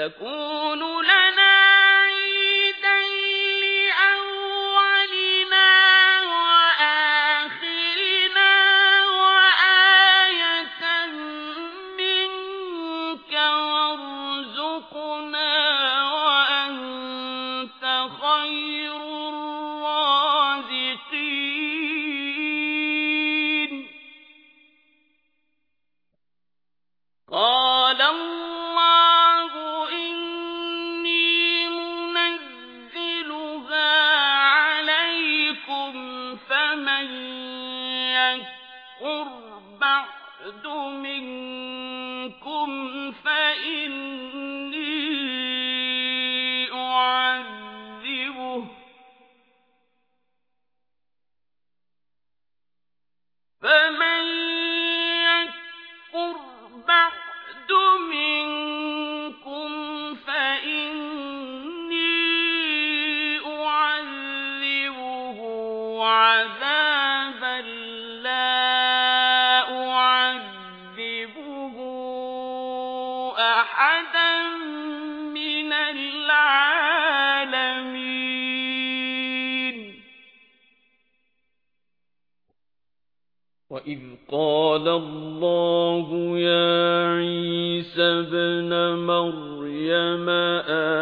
تكون أحدا من العالمين وإذ قال الله يا عيسى ابن مريم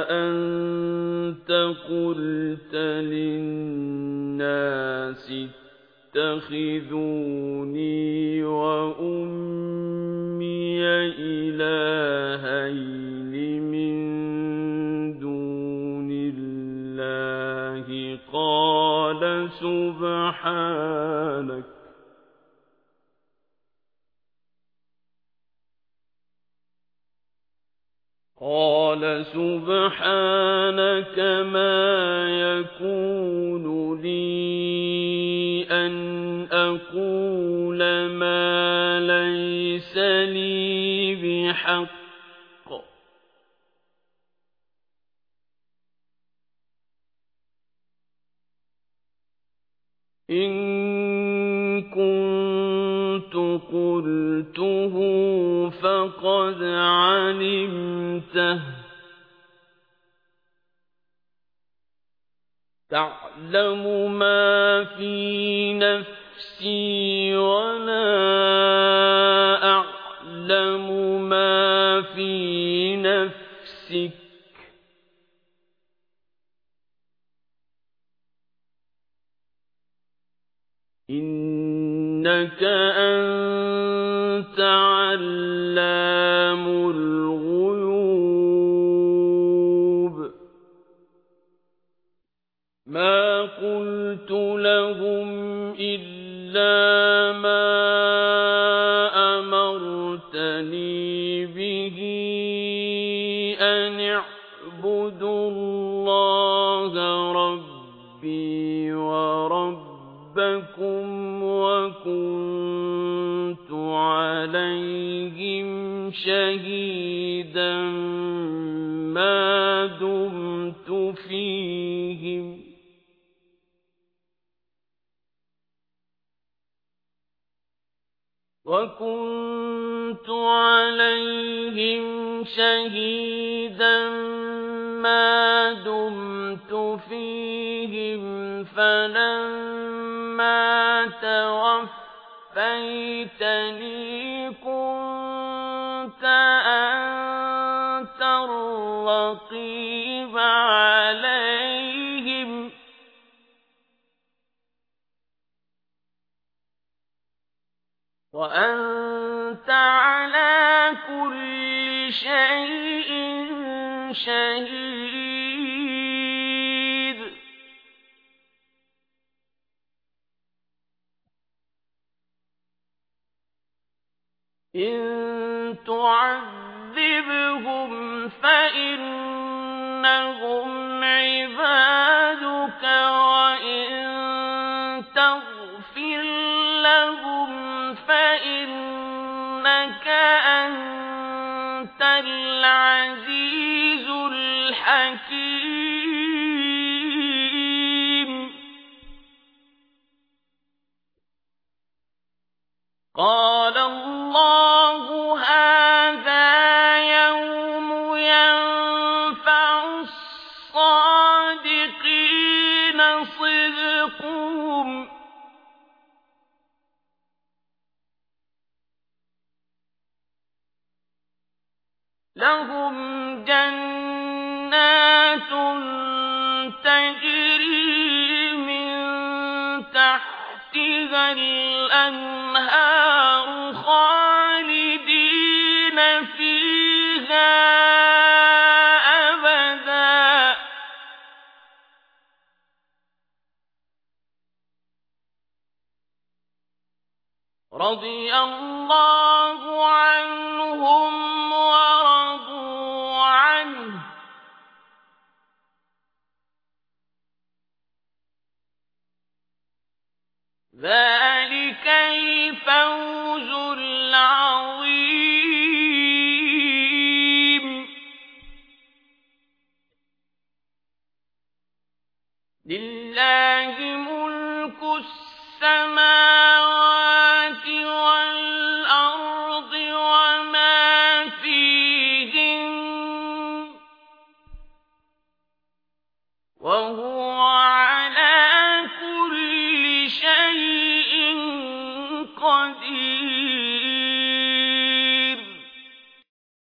أأنت قلت للناس اتخذوني سبحانك قال سبحانك ما يكون لي أن أقول ما ليس لي بحق. إن كنت قلته فقد علمته. تعلم ما في نفسي ولا أعلم ما في نفسك. إنك أنت علام الغيوب ما قلت لهم إلا ما أمرتني شهيدا ما دمت فيهم وكنت عليهم شهيدا ما دمت فيهم فلما توفيتني وأنت على كل شيء شهيد. إن تعذبهم فإنهم عبادك العزيز الحكيم. لهم جنات تجري من تحتها الأنهار خالدين فيها أبدا. رضي الله عنهم ذلك الفوز العظيم. لله ملك السماوات والأرض وما فيهن وهو